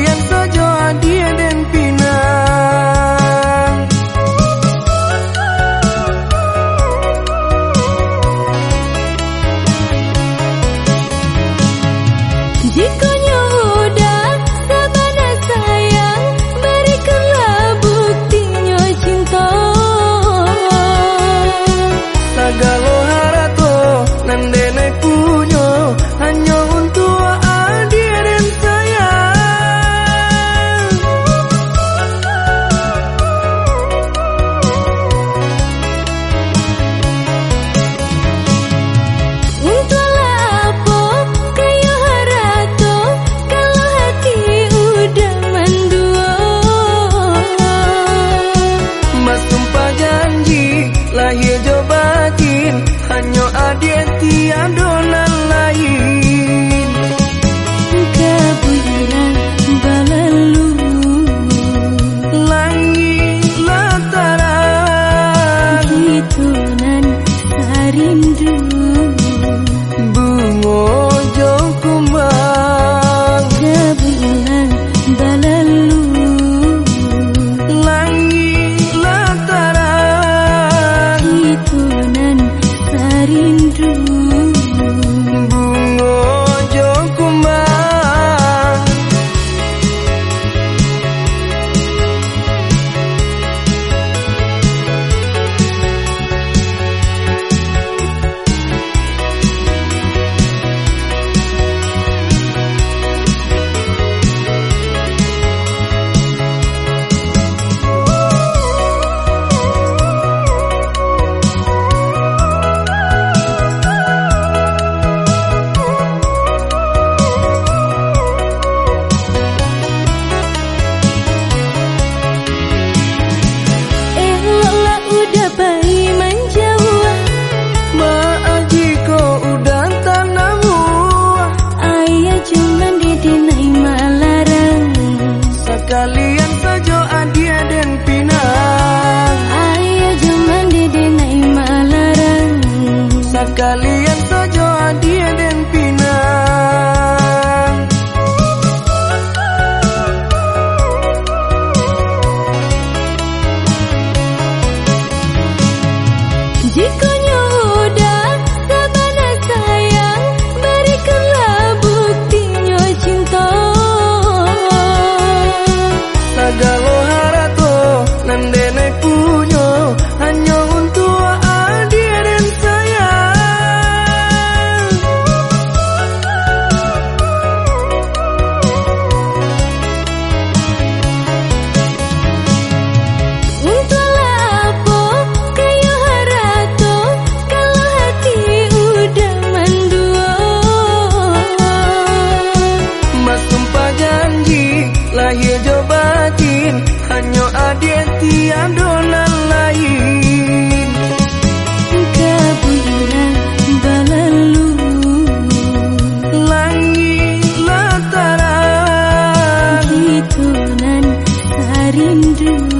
yang sejoa dia Jika bungo